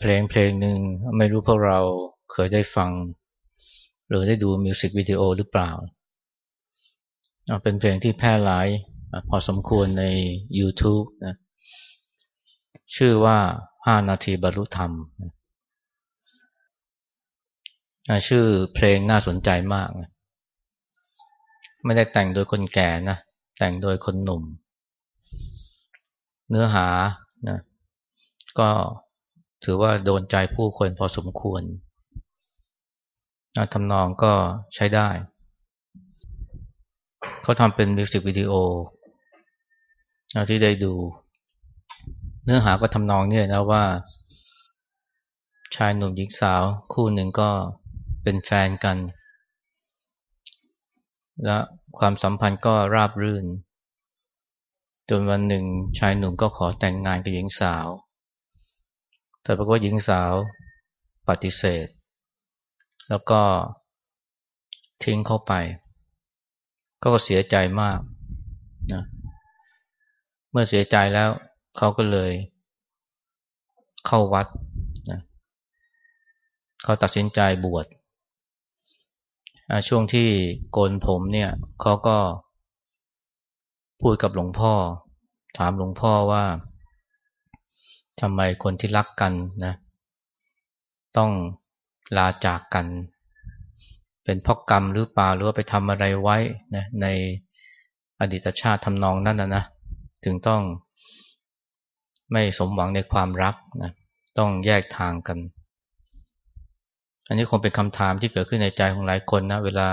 เพลงเพลงหนึ่งไม่รู้พวกเราเคยได้ฟัง หรือได้ดูมิวสิกวิดีโอหรือเปล่า เป็นเพลงที่แพร่หลายพอสมควรใน YouTube นะชื่อว่า 5 นาทีบรรลุธรรม ชื่อเพลงน่าสนใจมากไม่ได้แต่งโดยคนแก่นะ แต่งโดยคนหนุ่ม เนื้อหานะก็ ถือว่าโดนใจผู้คนพอสมควรทำนองก็ใช้ได้ เขาทำเป็นมิวสิกวิดีโอที่ได้ดู เนื้อหาก็ทำนองเนี่ยนะว่า ชายหนุ่มหญิงสาวคู่หนึ่งก็เป็นแฟนกัน และความสัมพันธ์ก็ราบรื่น จนวันหนึ่งชายหนุ่มก็ขอแต่งงานกับหญิงสาว แต่ปรากฏหญิงสาวปฏิเสธ แล้วก็ทิ้งเข้าไป ก็เสียใจมากนะเมื่อเสียใจแล้วเขาก็เลยเข้าวัดนะเขาตัดสินใจบวชช่วงที่โกนผมเนี่ยเขาก็พูดกับหลวงพ่อ ถามหลวงพ่อว่า ทำไมคนที่รักกันนะต้องลาจากกัน เป็นเพราะกรรมหรือเปล่าหรือว่าไปทำอะไรไว้นะในอดีตชาติทำนองนั่นนะนะถึงต้องไม่สมหวังในความรักนะต้องแยกทางกัน อันนี้คงเป็นคำถามที่เกิดขึ้นในใจของหลายคนนะเวลา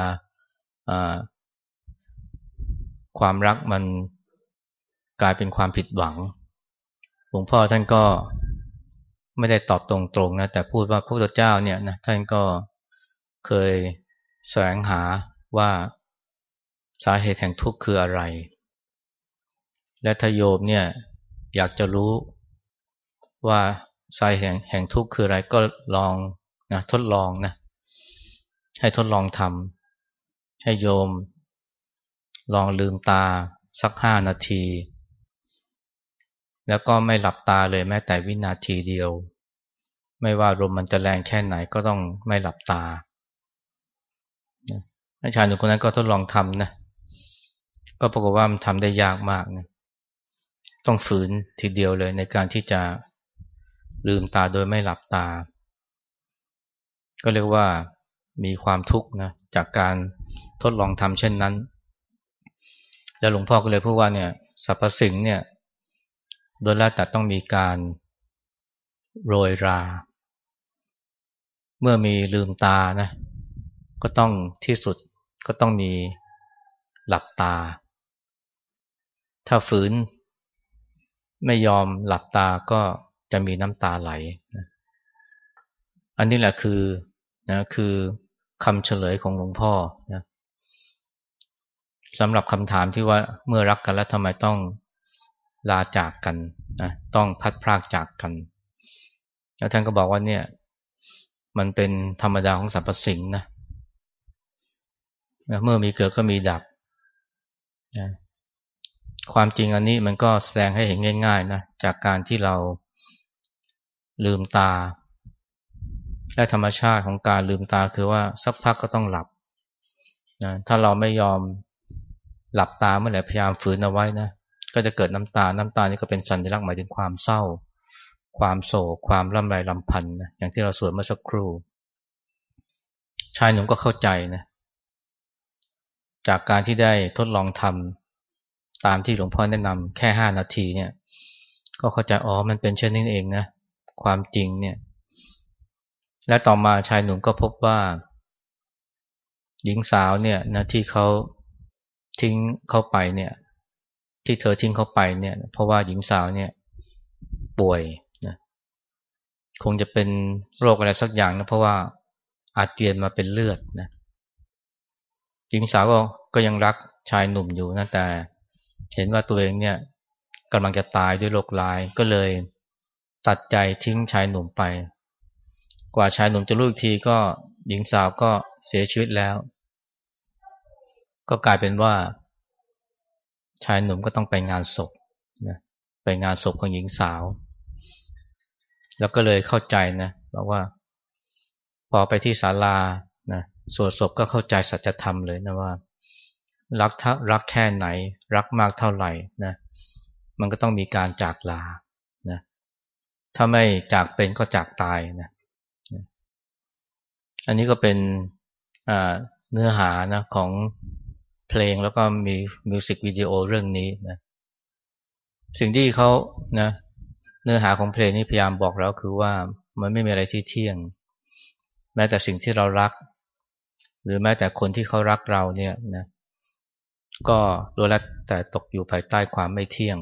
ความรักมันกลายเป็นความผิดหวัง ลวงพ่อท่านก็ไม่ได้ตอบตรงๆนะแต่พูดว่าพระพุทธเจ้าเนี่ยนะท่านก็เคยแสวงหาว่าสาเหตุแห่งทุกข์คืออะไร และทโยมเนี่ยอยากจะรู้ว่าสาเหตุแห่งทุกข์คืออะไรก็ลองนะทดลองนะให้ทดลองทำให้โยม ลองลืมตาสักห้านาที แล้วก็ไม่หลับตาเลยแม้แต่วินาทีเดียว ไม่ว่าลมมันจะแรงแค่ไหนก็ต้องไม่หลับตาอาจารย์หนุ่มคนนั้นก็ทดลองทำนะก็ปรากฏว่ามันทำได้ยากมากนะต้องฝืนทีเดียวเลยในการที่จะลืมตาโดยไม่หลับตา ก็เรียกว่ามีความทุกข์นะจากการทดลองทำเช่นนั้น แล้วหลวงพ่อก็เลยพูดว่าเนี่ยสรรพสิ่งเนี่ย โดยแล้วแต่ต้องมีการโรยรา เมื่อมีลืมตานะก็ต้องที่สุดก็ต้องมีหลับตา ถ้าฝืน ไม่ยอมหลับตาก็จะมีน้ำตาไหลนะอันนี้แหละคือนะคือคำเฉลยของหลวงพ่อนะสำหรับคำถามที่ว่าเมื่อรักกันแล้วทำไมต้อง ลาจากกันนะต้องพัดพรากจากกัน แล้วท่านก็บอกว่าเนี่ย มันเป็นธรรมดาของสรรพสิ่งนะเมื่อมีเกิดก็มีดับนะความจริงอันนี้มันก็แสดงให้เห็นง่าย ๆนะจากการที่เราลืมตา และธรรมชาติของการลืมตาคือว่าสักพักก็ต้องหลับนะถ้าเราไม่ยอมหลับตาเมื่อไหร่พยายามฝืนเอาไว้นะ ก็จะเกิดน้ำตา น้ำตานี่ก็เป็นสัญลักษณ์หมายถึงความเศร้า ความโศก ความร่ำไรลำพันธ์นะอย่างที่เราสวดเมื่อสักครู่ ชายหนุ่มก็เข้าใจนะ จากการที่ได้ทดลองทำตามที่หลวงพ่อแนะนำแค่ห้านาทีเนี่ย ก็เข้าใจอ๋อมันเป็นเช่นนี้เองนะ ความจริงเนี่ย และต่อมาชายหนุ่มก็พบว่า หญิงสาวเนี่ยนะที่เขาทิ้งเข้าไปเนี่ย ที่เธอทิ้งเขาไปเนี่ย เพราะว่าหญิงสาวเนี่ยป่วยนะคงจะเป็นโรคอะไรสักอย่างนะเพราะว่าอาเจียนมาเป็นเลือดนะหญิงสาวก็ก็ยังรักชายหนุ่มอยู่นะแต่ เห็นว่าตัวเองเนี่ยกำลังจะตายด้วยโรคลายก็เลยตัดใจทิ้งชายหนุ่มไป กว่าชายหนุ่มจะรู้อีกทีก็หญิงสาวก็เสียชีวิตแล้ว ก็กลายเป็นว่า ชายหนุ่มก็ต้องไปงานศพนะไปงานศพของหญิงสาว แล้วก็เลยเข้าใจนะบอกว่า พอไปที่ศาลานะสวดศพก็เข้าใจสัจธรรมเลยนะว่า รักรักแค่ไหน รักมากเท่าไหร่นะมันก็ต้องมีการจากลานะถ้าไม่จากเป็นก็จากตายนะอันนี้ก็เป็นเนื้อหานะของ เพลงแล้วก็มีมิวสิกวิดีโอเรื่องนี้นะสิ่งที่เขานะเนื้อหาของเพลงนี้พยายามบอกแล้วคือว่ามันไม่มีอะไรที่เที่ยง แม้แต่สิ่งที่เรารัก หรือแม้แต่คนที่เขารักเราเนี่ยนะก็ล้วนแล้วแต่ตกอยู่ภายใต้ความไม่เที่ยง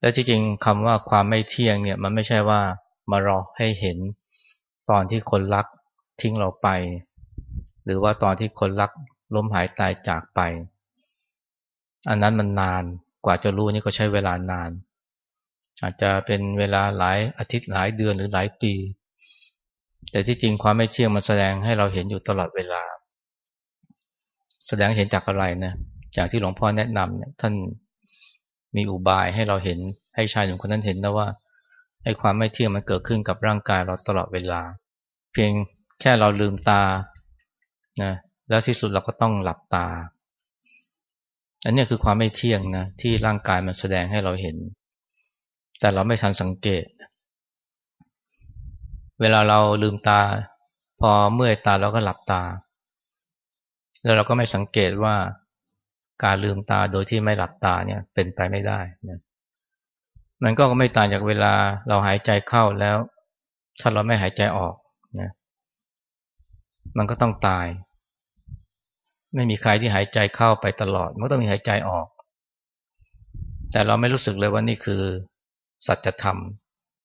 และจริงๆคำว่าความไม่เที่ยงเนี่ยมันไม่ใช่ว่ามารอให้เห็นตอนที่คนรักทิ้งเราไป หรือว่าตอนที่คนรัก ล้มหายตายจากไป อันนั้นมันนานกว่าจะรู้นี่ก็ใช้เวลานาน อาจจะเป็นเวลาหลายอาทิตย์หลายเดือนหรือหลายปี แต่ที่จริงความไม่เที่ยงมันแสดงให้เราเห็นอยู่ตลอดเวลา แสดงเห็นจากอะไรนะจากที่หลวงพ่อแนะนำเนี่ยท่านมีอุบายให้เราเห็นให้ชายหนุ่มคนนั้นเห็นนะว่าไอ้ความไม่เที่ยงมันเกิดขึ้นกับร่างกายเราตลอดเวลา เพียงแค่เราลืมตานะ แล้วที่สุดเราก็ต้องหลับตา อันนี้คือความไม่เที่ยงนะที่ร่างกายมันแสดงให้เราเห็น แต่เราไม่ทันสังเกต เวลาเราลืมตา พอเมื่อยตาเราก็หลับตา แล้วเราก็ไม่สังเกตว่าการลืมตาโดยที่ไม่หลับตาเนี่ยเป็นไปไม่ได้นะมันก็ไม่ต่างจากเวลาเราหายใจเข้าแล้ว ถ้าเราไม่หายใจออกนะมันก็ต้องตาย ไม่มีใครที่หายใจเข้าไปตลอด มันต้องมีหายใจออก แต่เราไม่รู้สึกเลยว่านี่คือ สัจธรรม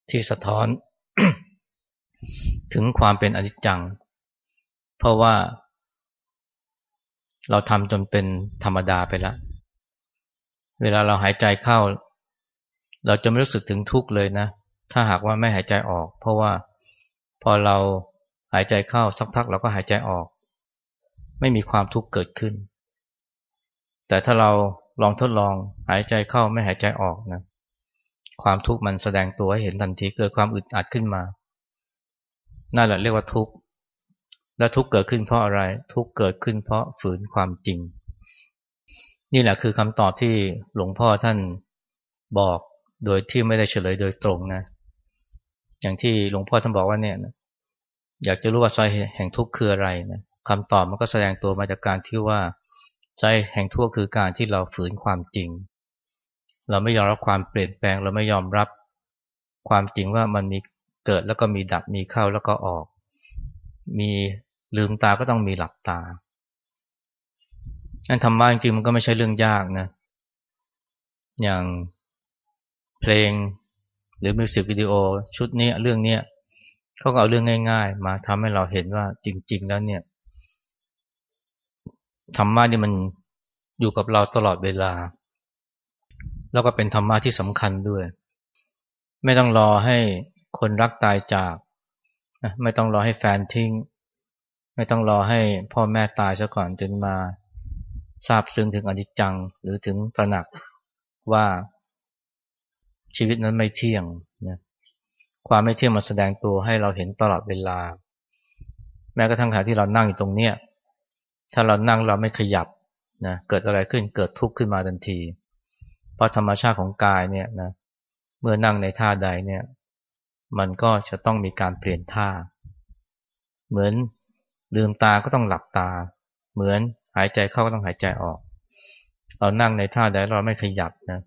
ที่สะท้อน ถึงความเป็นอนิจจัง เพราะว่า เราทำจนเป็นธรรมดาไปแล้ว เวลาเราหายใจเข้า เราจะไม่รู้สึกถึงทุกข์เลยนะ ถ้าหากว่าไม่หายใจออก เพราะว่าพอเราหายใจเข้าสักพักเราก็หายใจออก ไม่มีความทุกข์เกิดขึ้น แต่ถ้าเราลองทดลองหายใจเข้าไม่หายใจออกนะความทุกข์มันแสดงตัวให้เห็นทันทีเกิดความอึดอัดขึ้นมานั่นแหละเรียกว่าทุกข์และทุกข์เกิดขึ้นเพราะอะไร ทุกข์เกิดขึ้นเพราะฝืนความจริง นี่แหละคือคำตอบที่หลวงพ่อท่านบอกโดยที่ไม่ได้เฉลยโดยตรงนะ อย่างที่หลวงพ่อท่านบอกว่าเนี่ยอยากจะรู้ว่าใจแห่งทุกข์คืออะไรนะ คำตอบมันก็แสดงตัวมาจากการที่ว่าใจแห่งทุกข์คือการที่เราฝืนความจริง เราไม่ยอมรับความเปลี่ยนแปลง เราไม่ยอมรับความจริงว่ามันมีเกิดแล้วก็มีดับมีเข้าแล้วก็ออก มีลืมตาก็ต้องมีหลับตาอันธรรมะจริงมันก็ไม่ใช่เรื่องยากนะ อย่างเพลงหรือมิวสิกวิดีโอชุดนี้เรื่องนี้เขาก็เอาเรื่องง่าย ๆ มาทำให้เราเห็นว่าจริง ๆ แล้วเนี่ย ธรรมะนี่มันอยู่กับเราตลอดเวลา แล้วก็เป็นธรรมะที่สำคัญด้วย ไม่ต้องรอให้คนรักตายจากไม่ต้องรอให้แฟนทิ้ง ไม่ต้องรอให้พ่อแม่ตายซะก่อนถึงมาทราบซึ้งถึงอนิจจังหรือถึงตระหนักว่าชีวิตนั้นไม่เที่ยงนะความไม่เที่ยงมันแสดงตัวให้เราเห็นตลอดเวลา แม้กระทั่งขณะที่เรานั่งอยู่ตรงเนี้ย ถ้าเรานั่งเราไม่ขยับนะเกิดอะไรขึ้นเกิดทุกข์ขึ้นมาทันที เพราะธรรมชาติของกายเนี่ยนะเมื่อนั่งในท่าใดเนี่ยมันก็จะต้องมีการเปลี่ยนท่า เหมือนลืมตาก็ต้องหลับตา เหมือนหายใจเข้าก็ต้องหายใจออก เรานั่งในท่าใดเราไม่ขยับนะ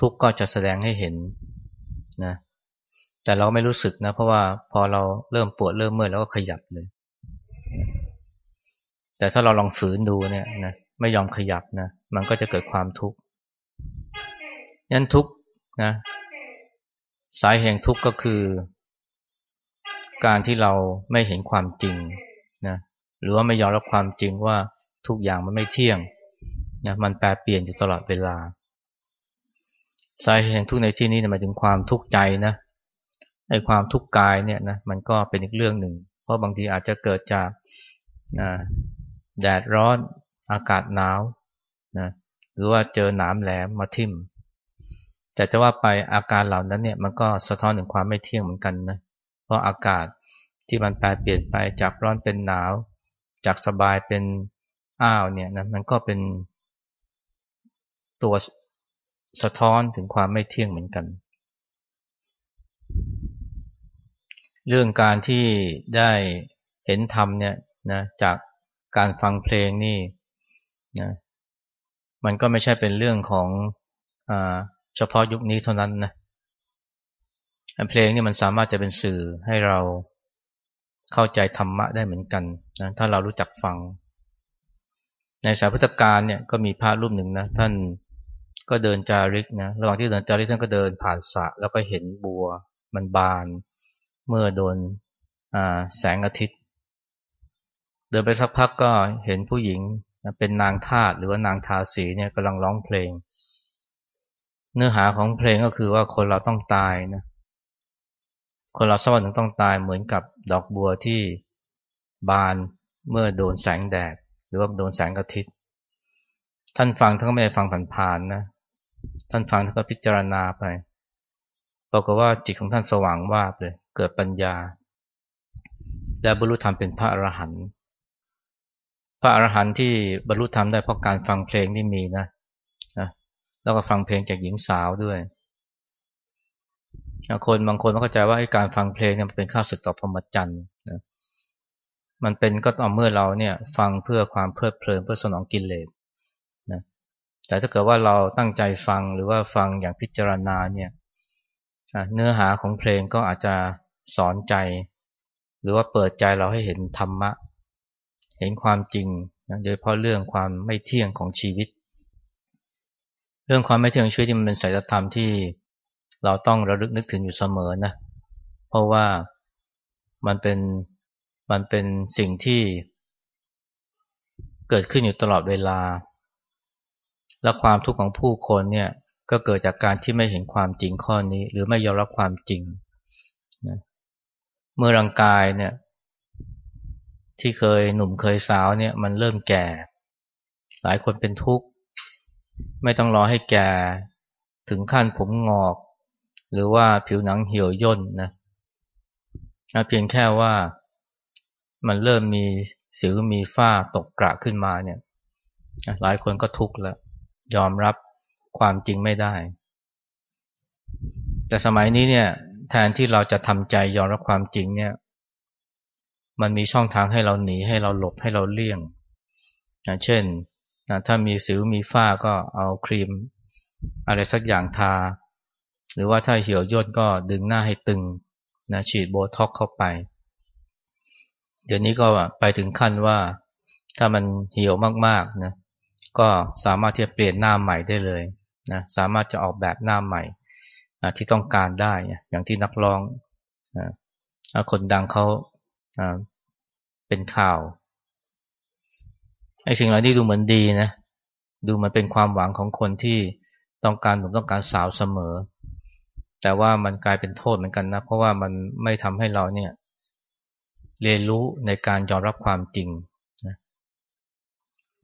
ทุกข์ก็จะแสดงให้เห็นนะแต่เราไม่รู้สึกนะ เพราะว่าพอเราเริ่มปวดเริ่มเมื่อยแล้วก็ขยับเลย แต่ถ้าเราลองฝืนดูเนี่ยนะไม่ยอมขยับนะมันก็จะเกิดความทุกข์ยันทุกข์นะสายแห่งทุกข์ก็คือ การที่เราไม่เห็นความจริงนะหรือว่าไม่ยอมรับความจริงว่าทุกอย่างมันไม่เที่ยงนะมันแปรเปลี่ยนอยู่ตลอดเวลา สาเหตุแห่งทุกข์ในที่นี้หมายถึงความทุกข์ใจนะไอ้ความทุกข์กายเนี่ยนะมันก็เป็นอีกเรื่องหนึ่ง เพราะบางทีอาจจะเกิดจาก แดดร้อนอากาศหนาวนะหรือว่าเจอหนามแหลมมาทิ่มแต่จะว่าไปอาการเหล่านั้นเนี่ยมันก็สะท้อนถึงความไม่เที่ยงเหมือนกันนะเพราะอากาศที่มันแปรเปลี่ยนไปจากร้อนเป็นหนาว จากสบายเป็นอ้าวเนี่ยนะมันก็เป็นตัวสะท้อนถึงความไม่เที่ยงเหมือนกัน เรื่องการที่ได้เห็นธรรมเนี่ยนะจาก การฟังเพลงนี่นะมันก็ไม่ใช่เป็นเรื่องของอเฉพาะยุคนี้เท่านั้นนะเพลงนี่มันสามารถจะเป็นสื่อให้เราเข้าใจธรรมะได้เหมือนกันนะถ้าเรารู้จักฟัง ในสายพุทธการเนี่ยก็มีพระรูปหนึ่งนะท่านก็เดินจาริกนะระหว่างที่เดินจาริกท่านก็เดินผ่านสระแล้วก็เห็นบัวมันบาน เมื่อโดนแสงอาทิตย์ เดินไปสักพักก็เห็นผู้หญิงเป็นนางทาสหรือว่านางทาสีเนี่ยกำลังร้องเพลง เนื้อหาของเพลงก็คือว่าคนเราต้องตายนะคนเราสักวันหนึ่งต้องตายเหมือนกับดอกบัวที่บานเมื่อโดนแสงแดด หรือว่าโดนแสงอาทิตย์ ท่านฟังท่านก็ไม่ได้ฟังผ่านๆนะ ท่านฟังท่านก็พิจารณาไปบอกว่าจิตของท่านสว่างว่าบเลย เกิดปัญญา และบรรลุธรรมเป็นพระอรหันต์ พระอรหันต์ที่บรรลุธรรมได้เพราะการฟังเพลงที่มีนะนะแล้วก็ฟังเพลงจากหญิงสาวด้วยคนบางคนเข้าใจว่าการฟังเพลงเนี่ยมันเป็นข้าศึกต่อพรหมจรรย์นะมันเป็นก็ต่อเมื่อเราเนี่ย ฟังเพื่อความเพลิดเพลินเพื่อสนองกิเลสนะแต่ถ้าเกิดว่าเราตั้งใจฟังหรือว่าฟังอย่างพิจารณาเนี่ยเนื้อหาของเพลงก็อาจจะสอนใจ หรือว่าเปิดใจเราให้เห็นธรรมะ เห็นความจริงโดยเฉพาะเรื่องความไม่เที่ยงของชีวิต เรื่องความไม่เที่ยงชีวิตที่มันเป็นสายธรรมที่เราต้องระลึกนึกถึงอยู่เสมอนะ เพราะว่ามันเป็นมันเป็นสิ่งที่เกิดขึ้นอยู่ตลอดเวลา และความทุกข์ของผู้คนเนี่ยก็เกิดจากการที่ไม่เห็นความจริงข้อนี้ หรือไม่ยอมรับความจริงนะเมื่อร่างกายเนี่ย ที่เคยหนุ่มเคยสาวเนี่ยมันเริ่มแก่ หลายคนเป็นทุกข์ ไม่ต้องรอให้แก่ ถึงขั้นผมงอก หรือว่าผิวหนังเหี่ยวย่นนะเพียงแค่ว่ามันเริ่มมีสิวมีฝ้าตกกระขึ้นมาเนี่ย หลายคนก็ทุกข์แล้ว ยอมรับความจริงไม่ได้ แต่สมัยนี้เนี่ย แทนที่เราจะทำใจยอมรับความจริงเนี่ย มันมีช่องทางให้เราหนีให้เราหลบให้เราเลี่ยงนะเช่นถ้ามีสิวมีฝ้าก็เอาครีม อะไรสักอย่างทา หรือว่าถ้าเหี่ยวย่นก็ดึงหน้าให้ตึงนะฉีดโบท็อกเข้าไป เดี๋ยวนี้ก็ไปถึงขั้นว่า ถ้ามันเหี่ยวมากๆนะก็สามารถที่จะเปลี่ยนหน้าใหม่ได้เลยนะสามารถจะออกแบบหน้าใหม่นะที่ต้องการได้ อย่างที่นักร้องนะคนดังเขา เป็นข่าวไอ้สิ่งเหล่านี้ดูเหมือนดีนะ ดูมันเป็นความหวังของคนที่ต้องการหนุ่มต้องการสาวเสมอ แต่ว่ามันกลายเป็นโทษเหมือนกันนะ เพราะว่ามันไม่ทำให้เราเนี่ย เรียนรู้ในการยอมรับความจริงนะ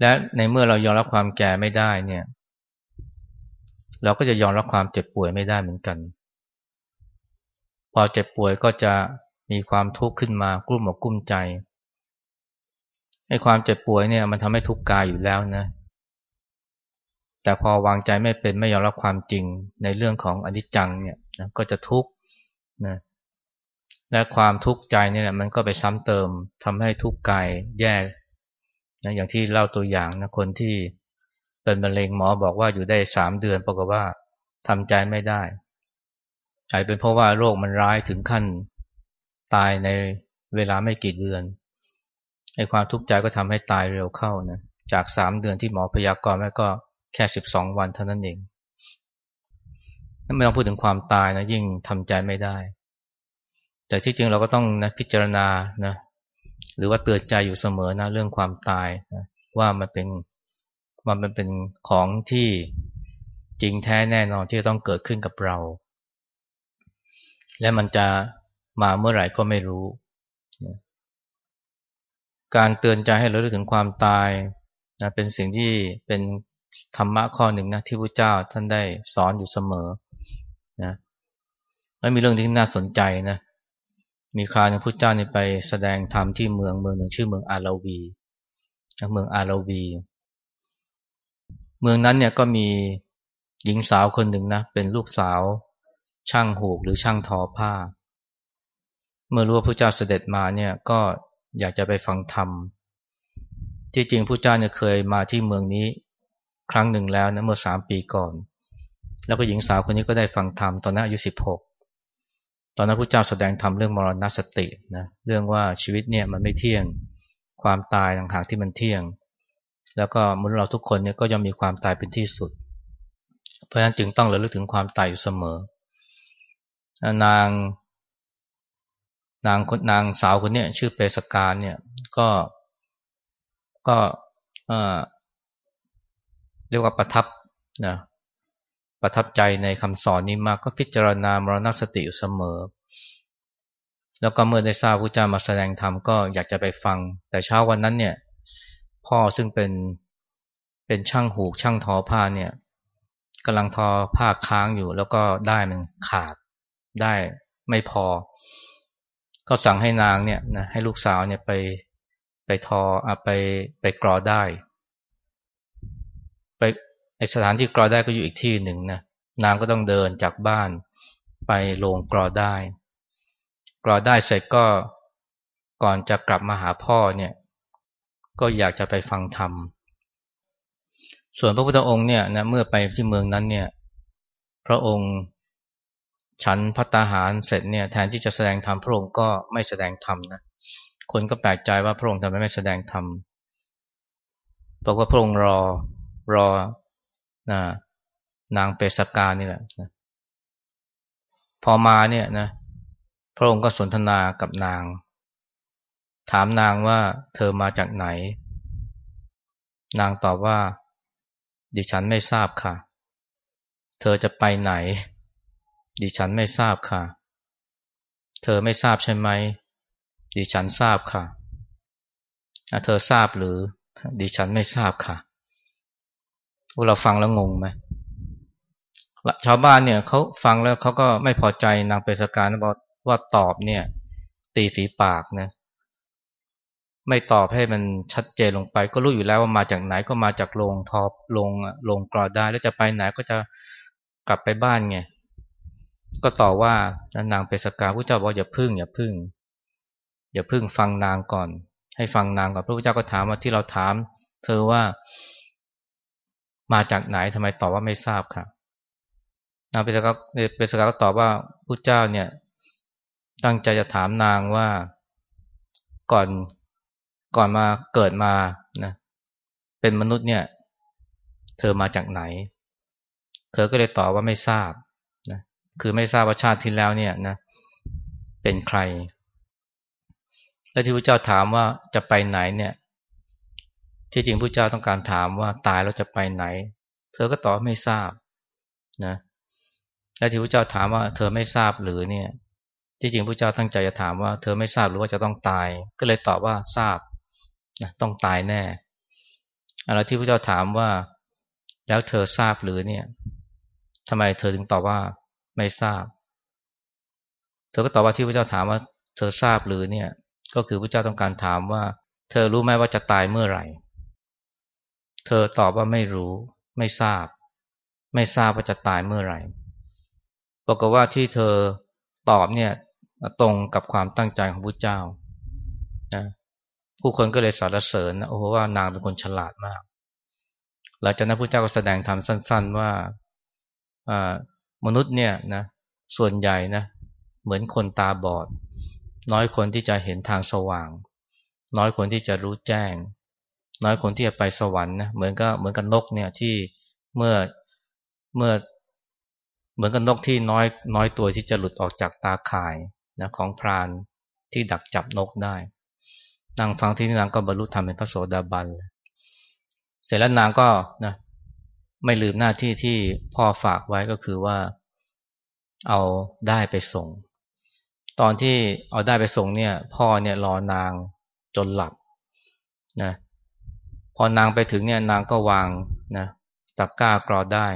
และในเมื่อเรายอมรับความแก่ไม่ได้เนี่ย เราก็จะยอมรับความเจ็บป่วยไม่ได้เหมือนกัน พอเจ็บป่วยก็จะมีความทุกข์ขึ้นมากลุ้มอกกุ้มใจ ไอ้ความเจ็บป่วยเนี่ยมันทำให้ทุกข์กายอยู่แล้วนะ แต่พอวางใจไม่เป็นไม่ยอมรับความจริงในเรื่องของอนิจจังเนี่ยนะก็จะทุกข์นะและความทุกข์ใจเนี่แหละมันก็ไปซ้ำเติมทำให้ทุกข์กายแย่นะอย่างที่เล่าตัวอย่างนะคนที่เป็นมะเร็งหมอบอกว่าอยู่ได้สามเดือนปรากฏว่าทำใจไม่ได้อาจเป็นเพราะว่าโรคมันร้ายถึงขั้นตายในเวลาไม่กี่เดือน ไอ้ความทุกข์ใจก็ทำให้ตายเร็วเข้านะจากสามเดือนที่หมอพยากรณ์ไว้ก็แค่สิบสองวันเท่านั้นเองไม่ต้องพูดถึงความตายนะยิ่งทำใจไม่ได้ แต่ที่จริงเราก็ต้องนะพิจารณานะหรือว่าเตือนใจอยู่เสมอนะเรื่องความตายนะว่ามันเป็นมันเป็นของที่จริงแท้แน่นอนที่จะต้องเกิดขึ้นกับเรา และมันจะมาเมื่อไหร่ก็ไม่รู้ การเตือนใจให้เราถึงความตายนะเป็นสิ่งที่เป็นธรรมะข้อหนึ่งนะที่พระเจ้าท่านได้สอนอยู่เสมอนะแล้วมีเรื่องที่น่าสนใจนะมีคราวนึงพระเจ้านี่ไปแสดงธรรมที่เมืองเมืองหนึ่งชื่อเมืองอาราวีเมืองอาราวี เมืองนั้นเนี่ยก็มีหญิงสาวคนหนึ่งนะเป็นลูกสาว ช่างหูกหรือช่างทอผ้า เมื่อรู้ว่าพระเจ้าเสด็จมาเนี่ยก็ อยากจะไปฟังธรรม ที่จริงพระเจ้าเนี่ยเคยมาที่เมืองนี้ครั้งหนึ่งแล้วนะเมื่อสามปีก่อน แล้วก็หญิงสาวคนนี้ก็ได้ฟังธรรมตอนนั้นอายุสิบหกตอนนั้นพระเจ้าแสดงธรรมเรื่องมรณสตินะเรื่องว่าชีวิตเนี่ยมันไม่เที่ยงความตายต่างหากที่มันเที่ยง แล้วก็มนุษย์เราทุกคนเนี่ยก็ย่อมมีความตายเป็นที่สุด เพราะฉะนั้นจึงต้องระลึกถึงความตายอยู่เสมอนาง นางคนนางสาวคนนี้ชื่อเปสการเนี่ยก็ก็เรียกว่าประทับนะประทับใจในคำสอนนี้มากก็พิจารณามรณสติอยู่เสมอ แล้วก็เมื่อได้ทราบพระเจ้ามาแสดงธรรมก็อยากจะไปฟัง แต่เช้าวันนั้นเนี่ย พ่อซึ่งเป็นเป็นช่างหูกช่างทอผ้าเนี่ยกำลังทอผ้าค้างอยู่ แล้วก็ได้มันขาดได้ไม่พอ ก็สั่งให้นางเนี่ยนะให้ลูกสาวเนี่ยไปไปทออไปไปกรอได้ ไปไอสถานที่กรอได้ก็อยู่อีกที่หนึ่งนะนางก็ต้องเดินจากบ้านไปโรงกรอได้ กรอได้เสร็จก็ก่อนจะกลับมาหาพ่อเนี่ย ก็อยากจะไปฟังธรรม ส่วนพระพุทธองค์เนี่ยนะเมื่อไปที่เมืองนั้นเนี่ย พระองค์ ฉันพัตตาหารเสร็จเนี่ยแทนที่จะแสดงธรรมพระองค์ก็ไม่แสดงธรรมนะคนก็แปลกใจว่าพระองค์ทำไมไม่แสดงธรรมบอกว่าพระองค์รอรอนะนางเปสกานี่แหละนะพอมาเนี่ยนะพระองค์ก็สนทนากับนาง ถามนางว่าเธอมาจากไหน นางตอบว่า ดิฉันไม่ทราบค่ะ เธอจะไปไหน ดิฉันไม่ทราบค่ะ เธอไม่ทราบใช่ไหม ดิฉันทราบค่ะเธอทราบหรือ ดิฉันไม่ทราบค่ะเราฟังแล้วงงไหมชาวบ้านเนี่ยเขาฟังแล้วเขาก็ไม่พอใจนางเปสการบอกว่าตอบเนี่ย ตีฝีปากนะไม่ตอบให้มันชัดเจนลงไป ก็รู้อยู่แล้วว่ามาจากไหนก็มาจากโรงทอโรงโรงกรอดได้แล้วจะไปไหนก็จะกลับไปบ้านไง ก็ต่อว่านางเปสกาพระเจ้าบอกอย่าพึ่งอย่าพึ่ง อย่าพึ่งฟังนางก่อน ให้ฟังนางก่อนพระพุทธเจ้าก็ถามว่าที่เราถาม เธอว่ามาจากไหนทำไมตอบว่าไม่ทราบครับนางเปสกาเปสกาก็ตอบว่าพระเจ้าเนี่ย ตั้งใจจะถามนางว่าก่อนก่อนมาเกิดมานะเป็นมนุษย์เนี่ย เธอมาจากไหน เธอก็เลยตอบว่าไม่ทราบ คือไม่ทราบว่าชาติที่แล้วเนี่ยนะเป็นใคร และที่พระเจ้าถามว่าจะไปไหนเนี่ย ที่จริงพระเจ้าต้องการถามว่าตายแล้วจะไปไหน เธอก็ตอบไม่ทราบนะและที่พระเจ้าถามว่าเธอไม่ทราบหรือเนี่ย ที่จริงพระเจ้าตั้งใจจะถามว่าเธอไม่ทราบหรือว่าจะต้องตาย ก็เลยตอบว่าทราบนะต้องตายแน่อะไรที่พระเจ้าถามว่า แล้วเธอทราบหรือเนี่ยทำไมเธอถึงตอบว่า ไม่ทราบ เธอก็ตอบว่าที่พระเจ้าถามว่าเธอทราบหรือเนี่ย ก็คือพระเจ้าต้องการถามว่า เธอรู้ไหมว่าจะตายเมื่อไหร่ เธอตอบว่าไม่รู้ ไม่ทราบ ไม่ทราบว่าจะตายเมื่อไหร่บอกว่าที่เธอตอบเนี่ยตรงกับความตั้งใจของพระเจ้านะผู้คนก็เลยสรรเสริญนะโอ้โหว่านางเป็นคนฉลาดมาก หลังจากนั้นพระเจ้าก็แสดงธรรมสั้น ๆว่า มนุษย์เนี่ยนะส่วนใหญ่นะเหมือนคนตาบอด น้อยคนที่จะเห็นทางสว่าง น้อยคนที่จะรู้แจ้ง น้อยคนที่จะไปสวรรค์นะเหมือนกับเหมือนกับนกเนี่ยที่เมื่อเมื่อเหมือนกับนกที่น้อยน้อยตัวที่จะหลุดออกจากตาข่ายนะของพรานที่ดักจับนกได้นางฟังที่นี่นางก็บรรลุธรรมเป็นพระโสดาบันเสร็จแล้วนางก็นะ ไม่ลืมหน้าที่ที่พ่อฝากไว้ก็คือว่า เอาได้ไปส่ง ตอนที่เอาได้ไปส่งเนี่ย พ่อเนี่ยรอนางจนหลับนะพอนางไปถึงเนี่ยนางก็วางนะตะกก้ากรอได้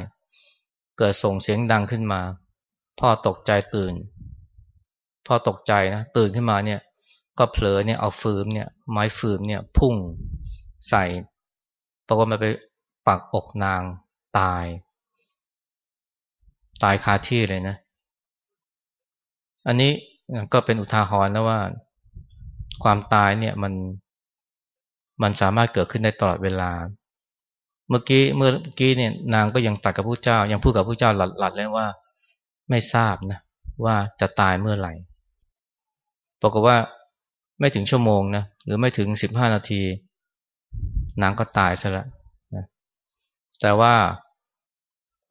เกิดส่งเสียงดังขึ้นมา พ่อตกใจตื่น พ่อตกใจนะตื่นขึ้นมาเนี่ย ก็เผลอเนี่ยเอาฟืมเนี่ย ไม้ฟืมเนี่ย พุ่งใส่ปรากฏมาไปปักอกนาง ตาย ตายคาที่เลยนะ อันนี้ก็เป็นอุทาหรณ์นะว่า ความตายเนี่ยมันมันสามารถเกิดขึ้นได้ตลอดเวลา เมื่อกี้เมื่อกี้เนี่ยนางก็ยังตัดกับผู้เจ้า ยังพูดกับผู้เจ้าหลัดๆเลยว่า ไม่ทราบนะว่าจะตายเมื่อไหร่บอกฏว่าไม่ถึงชั่วโมงนะหรือไม่ถึงสิบห้านาที นางก็ตายซะแล้วนะ แต่ว่า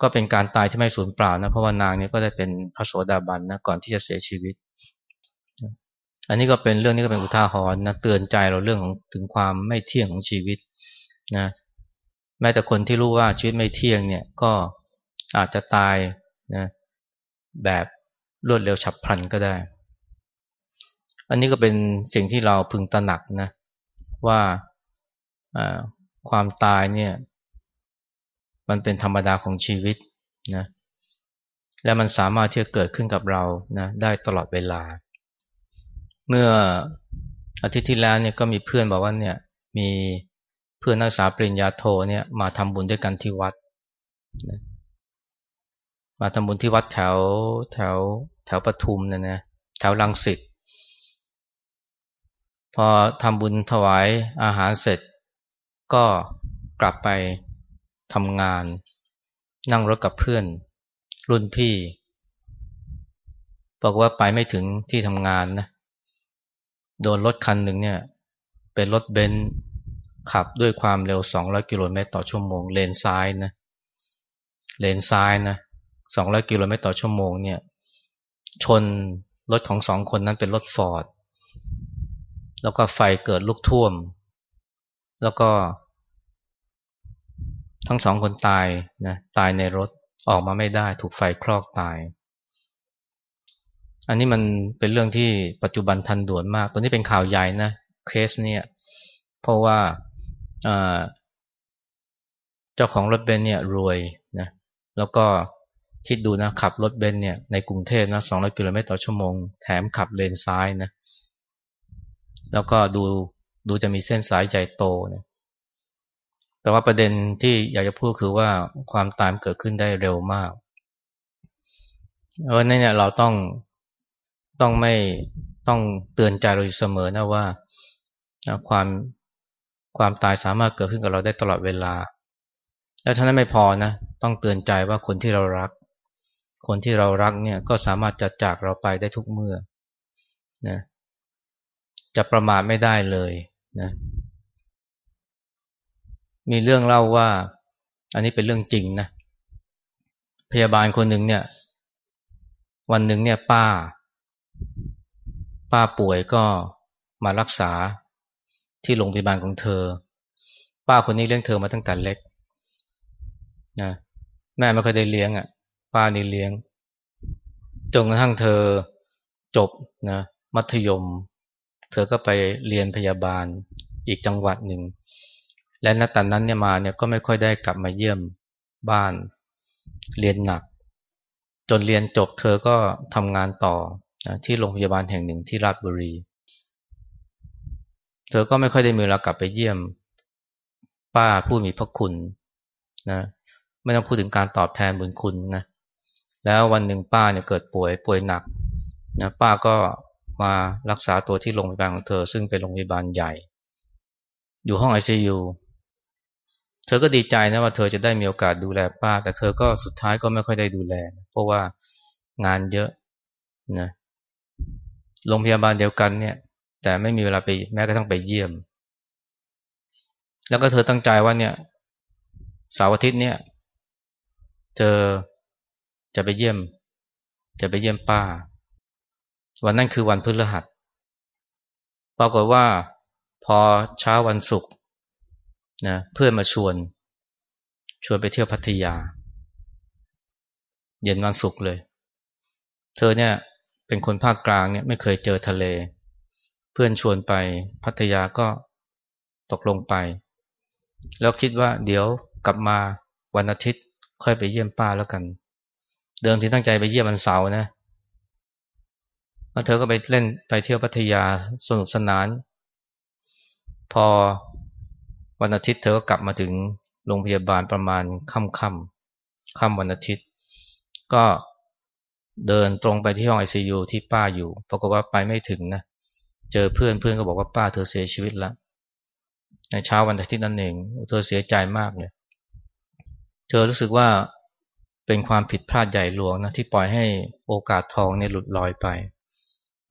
ก็เป็นการตายที่ไม่สูญเปล่านะเพราะว่านางเนี่ยก็ได้เป็นพระโสดาบันนะก่อนที่จะเสียชีวิต อันนี้ก็เป็นเรื่องนี้ก็เป็นอุทาหรณ์นะเตือนใจเราเรื่องของถึงความไม่เที่ยงของชีวิตนะแม้แต่คนที่รู้ว่าชีวิตไม่เที่ยงเนี่ยก็อาจจะตายนะแบบรวดเร็วฉับพลันก็ได้ อันนี้ก็เป็นสิ่งที่เราพึงตระหนักนะว่าความตายเนี่ย มันเป็นธรรมดาของชีวิตนะและมันสามารถที่จะเกิดขึ้นกับเรานะได้ตลอดเวลา เมื่ออาทิตย์ที่แล้วเนี่ยก็มีเพื่อนบอกว่าเนี่ยมีเพื่อนนักศึกษาปริญญาโทเนี่ยมาทำบุญด้วยกันที่วัดมาทำบุญที่วัดแถวแถวแถวปทุมเนี่ยนะแถวลังสิตพอทำบุญถวายอาหารเสร็จ ก็กลับไป ทำงาน นั่งรถกับเพื่อน รุ่นพี่ บอกว่าไปไม่ถึงที่ทำงานนะ โดนรถคันหนึ่งเนี่ย เป็นรถเบนซ์ขับด้วยความเร็ว 200 กิโลเมตรต่อชั่วโมง เลนซ้ายนะ เลนซ้ายนะ 200 กิโลเมตรต่อชั่วโมงเนี่ย ชนรถของสองคนนั้นเป็นรถฟอร์ด แล้วก็ไฟเกิดลุกท่วม แล้วก็ ทั้งสองคนตายนะตายในรถออกมาไม่ได้ ถูกไฟคลอกตาย อันนี้มันเป็นเรื่องที่ปัจจุบันทันด่วนมาก ตอนนี้เป็นข่าวใหญ่นะเคสเนี่ยเพราะว่าเจ้าของรถเบนซ์เนี่ยรวยนะแล้วก็คิดดูนะขับรถเบนซ์เนี่ยในกรุงเทพนะ200กิโลเมตรต่อชั่วโมง แถมขับเลนซ้ายนะแล้วก็ดูดูจะมีเส้นสายใหญ่โตนะ แต่ว่าประเด็นที่อยากจะพูดคือว่าความตามเกิดขึ้นได้เร็วมากเพราะนั้นเนี่ยเราต้องต้องไม่ต้องเตือนใจเราอยู่เสมอนะว่าความความตายสามารถเกิดขึ้นกับเราได้ตลอดเวลา แล้วท่านั้นไม่พอนะ ต้องเตือนใจว่าคนที่เรารัก คนที่เรารักเนี่ยก็สามารถจะจากเราไปได้ทุกเมื่อนะจะประมาทไม่ได้เลยนะ มีเรื่องเล่าว่า อันนี้เป็นเรื่องจริงนะ พยาบาลคนหนึ่งเนี่ย วันหนึ่งเนี่ย ป้า ป้าป่วยก็มารักษาที่โรงพยาบาลของเธอ ป้าคนนี้เลี้ยงเธอมาตั้งแต่เล็กนะแม่ไม่เคยได้เลี้ยงอะ ป้านี่เลี้ยงจนกระทั่งเธอจบนะมัธยม เธอก็ไปเรียนพยาบาลอีกจังหวัดหนึ่ง และณตอนนั้นเนี่ยมาเนี่ยก็ไม่ค่อยได้กลับมาเยี่ยมบ้าน เรียนหนัก จนเรียนจบเธอก็ทำงานต่อที่โรงพยาบาลแห่งหนึ่งที่ราชบุรี เธอก็ไม่ค่อยได้มีเวลากลับไปเยี่ยม ป้าผู้มีพระคุณนะไม่ต้องพูดถึงการตอบแทนบุญคุณนะแล้ววันหนึ่งป้าเนี่ยเกิดป่วยป่วยหนักนะป้าก็มารักษาตัวที่โรงพยาบาลของเธอ ซึ่งเป็นโรงพยาบาลใหญ่ อยู่ห้องไอซียู เธอก็ดีใจนะว่าเธอจะได้มีโอกาสดูแลป้า แต่เธอก็สุดท้ายก็ไม่ค่อยได้ดูแล เพราะว่างานเยอะนะโรงพยาบาลเดียวกันเนี่ย แต่ไม่มีเวลาไปแม้กระทั่งไปเยี่ยม แล้วก็เธอตั้งใจว่าเนี่ยเสาร์อาทิตย์เนี่ย เธอจะไปเยี่ยม จะไปเยี่ยมป้า วันนั้นคือวันพฤหัสปรากฏว่าพอเช้าวันศุกร์ นะเพื่อนมาชวน ชวนไปเที่ยวพัทยา เย็นวันศุกร์เลย เธอเนี่ยเป็นคนภาคกลางเนี่ยไม่เคยเจอทะเล เพื่อนชวนไปพัทยาก็ตกลงไป แล้วคิดว่าเดี๋ยวกลับมาวันอาทิตย์ค่อยไปเยี่ยมป้าแล้วกัน เดิมที่ตั้งใจไปเยี่ยมวันเสาร์นะแล้วเธอก็ไปเล่นไปเที่ยวพัทยาสนุกสนาน พอ วันอาทิตย์เธอก็กลับมาถึงโรงพยาบาลประมาณค่ำค่ำค่ำวันอาทิตย์ ก็เดินตรงไปที่ห้องไอซียูที่ป้าอยู่ปรากฏว่าไปไม่ถึงนะเจอเพื่อนเพื่อนก็บอกว่าป้าเธอเสียชีวิตแล้วในเช้าวันอาทิตย์นั่นเอง เธอเสียใจมากเลยเธอรู้สึกว่าเป็นความผิดพลาดใหญ่หลวงนะที่ปล่อยให้โอกาสทองเนี่ยหลุดลอยไป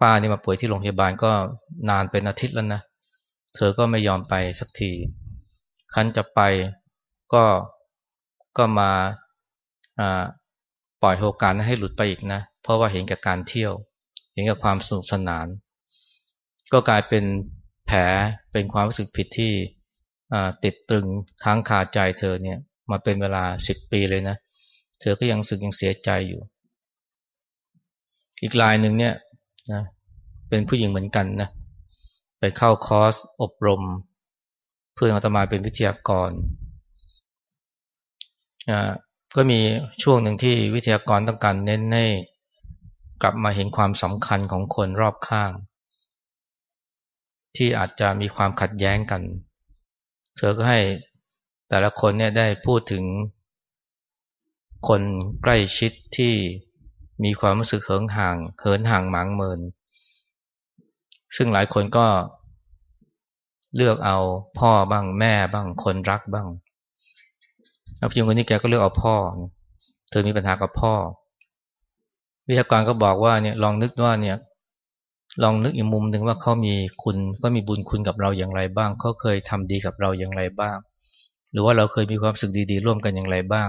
ป้านี่มาป่วยที่โรงพยาบาลก็นานเป็นอาทิตย์แล้วนะเธอก็ไม่ยอมไปสักที คันจะไปก็ก็มาปล่อยโอกาสให้หลุดไปอีกนะ เพราะว่าเห็นกับการเที่ยว เห็นกับความสนุกสนาน ก็กลายเป็นแผลเป็นความรู้สึกผิดที่ติดตรึงค้างคาใจเธอเนี่ยมาเป็นเวลาสิบปีเลยนะ เธอก็ยังสึกยังเสียใจอยู่ อีกรายหนึ่งเนี่ยนะเป็นผู้หญิงเหมือนกันนะ ไปเข้าคอร์สอบรม เพื่อนอาตมาเป็นวิทยากรก็มีช่วงหนึ่งที่วิทยากรต้องการเน้นให้กลับมาเห็นความสำคัญของคนรอบข้าง ที่อาจจะมีความขัดแย้งกัน เธอก็ให้แต่ละคนเนี่ยได้พูดถึง คนใกล้ชิดที่มีความรู้สึกเหิงห่างเหินห่างหมางเมิน ซึ่งหลายคนก็ เลือกเอาพ่อบ้างแม่บ้างคนรักบ้างแล้วผู้หญิงคนนี้แกก็เลือกเอาพ่อ เธอมีปัญหากับพ่อ วิทยากรก็บอกว่าเนี่ยลองนึกว่าเนี่ย ลองนึกอีกมุมหนึ่งว่าเขามีคุณก็มีบุญคุณกับเราอย่างไรบ้างเขาเคยทำดีกับเราอย่างไรบ้าง หรือว่าเราเคยมีความสึกดีๆ ร่วมกันอย่างไรบ้าง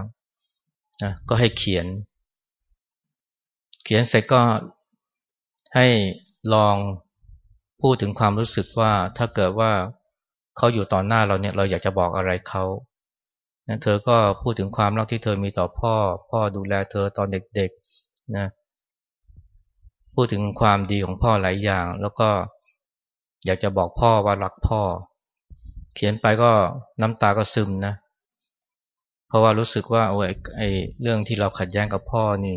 นะก็ให้เขียน เขียนเสร็จก็ให้ลอง พูดถึงความรู้สึกว่าถ้าเกิดว่าเขาอยู่ต่อหน้าเราเนี่ยเราอยากจะบอกอะไรเขาเธอก็พูดถึงความรักที่เธอมีต่อพ่อ พ่อดูแลเธอตอนเด็กๆนะพูดถึงความดีของพ่อหลายอย่าง แล้วก็อยากจะบอกพ่อว่ารักพ่อ เขียนไปก็น้ำตาก็ซึมนะ เพราะว่ารู้สึกว่าโอ้ยไอเรื่องที่เราขัดแย้งกับพ่อนี่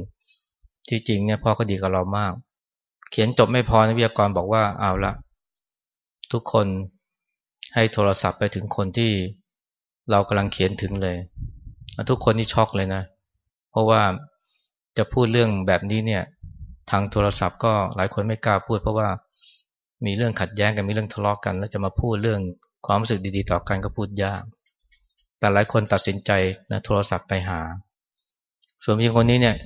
ที่จริงเนี่ยพ่อก็ดีกับเรามาก เขียนจบไม่พอนักวิทยากรบอกว่าเอาละทุกคนให้โทรศัพท์ไปถึงคนที่เรากำลังเขียนถึงเลย ทุกคนนี่ช็อกเลยนะ เพราะว่าจะพูดเรื่องแบบนี้เนี่ย ทางโทรศัพท์ก็หลายคนไม่กล้าพูด เพราะว่ามีเรื่องขัดแย้งกันมีเรื่องทะเลาะกกัน แล้วจะมาพูดเรื่องความรู้สึกดีๆต่อกันก็พูดยาก แต่หลายคนตัดสินใจนะโทรศัพท์ไปหา ส่วนพี่คนนี้เนี่ย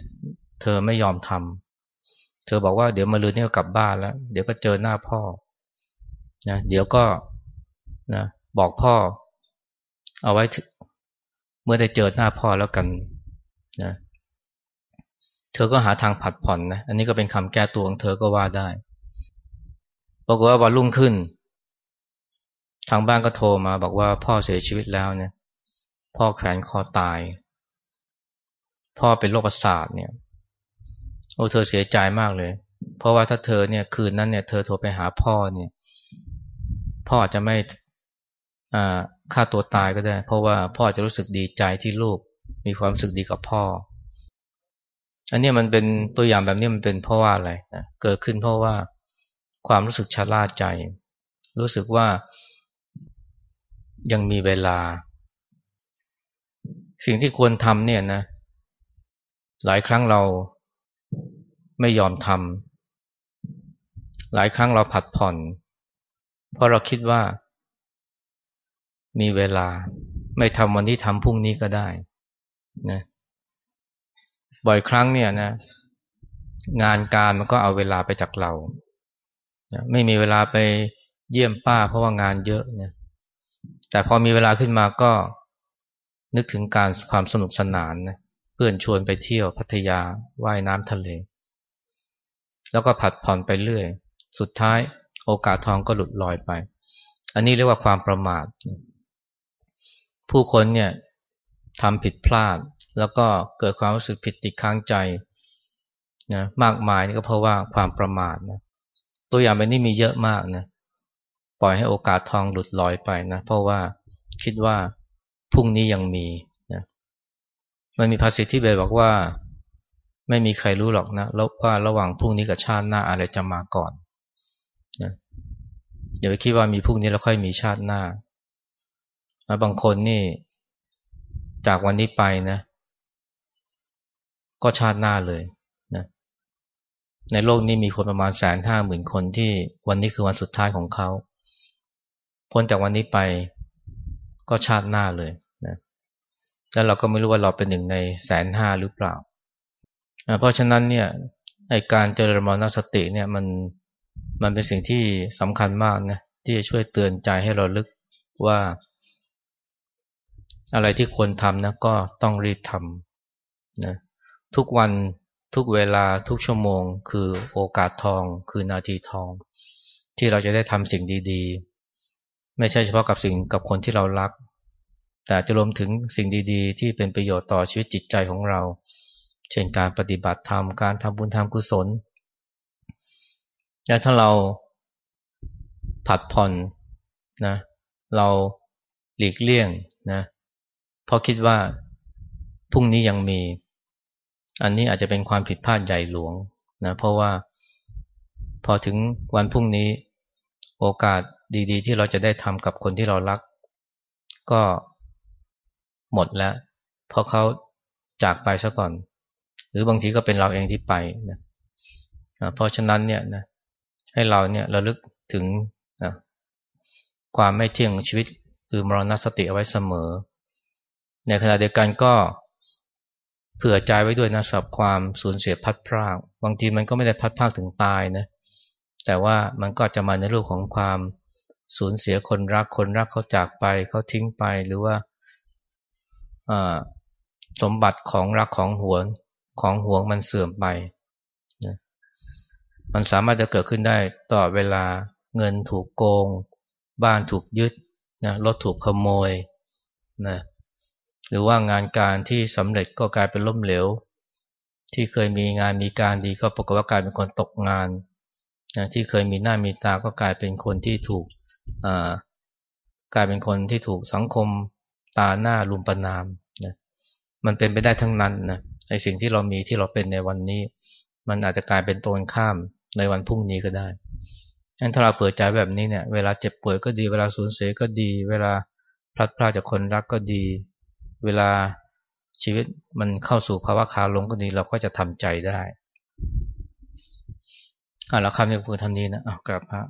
เธอไม่ยอมทำ เธอบอกว่าเดี๋ยวมาลืนนี่ก็กลับบ้านแล้ว เดี๋ยวก็เจอหน้าพ่อนะเดี๋ยวก็นะบอกพ่อ เอาไว้เมื่อได้เจอหน้าพ่อแล้วกันนะเธอก็หาทางผัดผ่อนนะอันนี้ก็เป็นคำแก้ตัวของเธอก็ว่าได้ปรากฏว่าวันรุ่งขึ้น ทางบ้านก็โทรมา บอกว่าพ่อเสียชีวิตแล้วเนี่ย พ่อแขวนคอตาย พ่อเป็นโรคประสาทเนี่ย โอ้เธอเสียใจมากเลย เพราะว่าถ้าเธอเนี่ยคืนนั้นเนี่ยเธอโทรไปหาพ่อเนี่ย พ่ออาจจะไม่ฆ่าตัวตายก็ได้ เพราะว่าพ่อจะรู้สึกดีใจที่ลูกมีความรู้สึกดีกับพ่อ อันนี้มันเป็นตัวอย่างแบบนี้มันเป็นเพราะว่าอะไรนะเกิดขึ้นเพราะว่าความรู้สึกชะล่าใจ รู้สึกว่ายังมีเวลา สิ่งที่ควรทำเนี่ยนะ หลายครั้งเรา ไม่ยอมทำหลายครั้งเราผัดผ่อน เพราะเราคิดว่า มีเวลา ไม่ทำวันนี้ทำพรุ่งนี้ก็ได้นะบ่อยครั้งเนี่ยนะ งานการมันก็เอาเวลาไปจากเรานะไม่มีเวลาไปเยี่ยมป้า เพราะว่างานเยอะนะแต่พอมีเวลาขึ้นมาก็นึกถึงการความสนุกสนานนะเพื่อนชวนไปเที่ยวพัทยาว่ายน้ำทะเล แล้วก็ผัดผ่อนไปเรื่อย สุดท้ายโอกาสทองก็หลุดลอยไป อันนี้เรียกว่าความประมาท ผู้คนเนี่ยทำผิดพลาด แล้วก็เกิดความรู้สึกผิดติดค้างใจนะมากมายนี่ก็เพราะว่าความประมาทนะตัวอย่างแบบนี้มีเยอะมากนะปล่อยให้โอกาสทองหลุดลอยไปนะเพราะว่าคิดว่าพรุ่งนี้ยังมีนะมันมีภาษิตที่เบบอกว่า ไม่มีใครรู้หรอกนะแล้วว่าระหว่างพรุ่งนี้กับชาติหน้าอะไรจะมาก่อนนะอย่าไปคิดว่ามีพรุ่งนี้แล้วค่อยมีชาติหน้า บางคนนี่จากวันนี้ไปนะ ก็ชาติหน้าเลยนะ ในโลกนี้มีคนประมาณแสนห้าหมื่นคนที่วันนี้คือวันสุดท้ายของเขาพ้นจากวันนี้ไปก็ชาติหน้าเลยนะแล้วเราก็ไม่รู้ว่าเราเป็นหนึ่งในแสนห้าหรือเปล่า เพราะฉะนั้นเนี่ยไอการเจริญมรณสติเนี่ยมันมันเป็นสิ่งที่สำคัญมากนะที่จะช่วยเตือนใจให้เราลึกว่า อะไรที่ควรทำนะก็ต้องรีบทำนะทุกวันทุกเวลาทุกชั่วโมง คือโอกาสทอง คือนาทีทอง ที่เราจะได้ทำสิ่งดีๆ ไม่ใช่เฉพาะกับสิ่งกับคนที่เรารัก แต่จะรวมถึงสิ่งดีๆ ที่เป็นประโยชน์ต่อชีวิตจิตใจของเรา เช่นการปฏิบัติธรรม การทำบุญทำกุศล และถ้าเราผัดผ่อนนะ เราหลีกเลี่ยงนะเพราะคิดว่าพรุ่งนี้ยังมี อันนี้อาจจะเป็นความผิดพลาดใหญ่หลวงนะเพราะว่าพอถึงวันพรุ่งนี้โอกาสดีๆ ที่เราจะได้ทำกับคนที่เรารัก ก็หมดแล้ว เพราะเขาจากไปซะก่อน รือบางทีก็เป็นเราเองที่ไปนะเพราะฉะนั้นเนี่ยนะให้เราเนี่ยระลึกถึงนะความไม่เที่ยงชีวิตคือมรณสติเอาไว้เสมอ ในขณะเดียวกันก็เผื่อใจไว้ด้วยนะสำหรับความสูญเสียพัดพรากบางทีมันก็ไม่ได้พัดพรากถึงตายนะแต่ว่ามันก็จะมาในรูปของความสูญเสียคนรักคนรักเขาจากไปเขาทิ้งไปหรือว่าสมบัติของรักของหวง ของห่วงมันเสื่อมไปนะมันสามารถจะเกิดขึ้นได้ต่อเวลาเงินถูกโกง บ้านถูกยึดนะรถถูกขโมยนะหรือว่างานการที่สำเร็จก็กลายเป็นล้มเหลว ที่เคยมีงานมีการดีก็ปรากฏว่ากลายเป็นคนตกงานนะที่เคยมีหน้ามีตาก็กลายเป็นคนที่ถูกกลายเป็นคนที่ถูกสังคมตาหน้าลุมประนามนะมันเป็นไปได้ทั้งนั้นนะ ไอสิ่งที่เรามีที่เราเป็นในวันนี้ มันอาจจะกลายเป็นตรงข้ามในวันพรุ่งนี้ก็ได้งั้นถ้าเราเปิดใจแบบนี้เนี่ย เวลาเจ็บป่วยก็ดี เวลาสูญเสียก็ดี เวลาพลัดพรากจากคนรักก็ดี เวลาชีวิตมันเข้าสู่ภาวะขาลงก็ดี เราก็จะทำใจได้อ่าแล้วคำนี้พูดทำนี้นะอะกลับพระ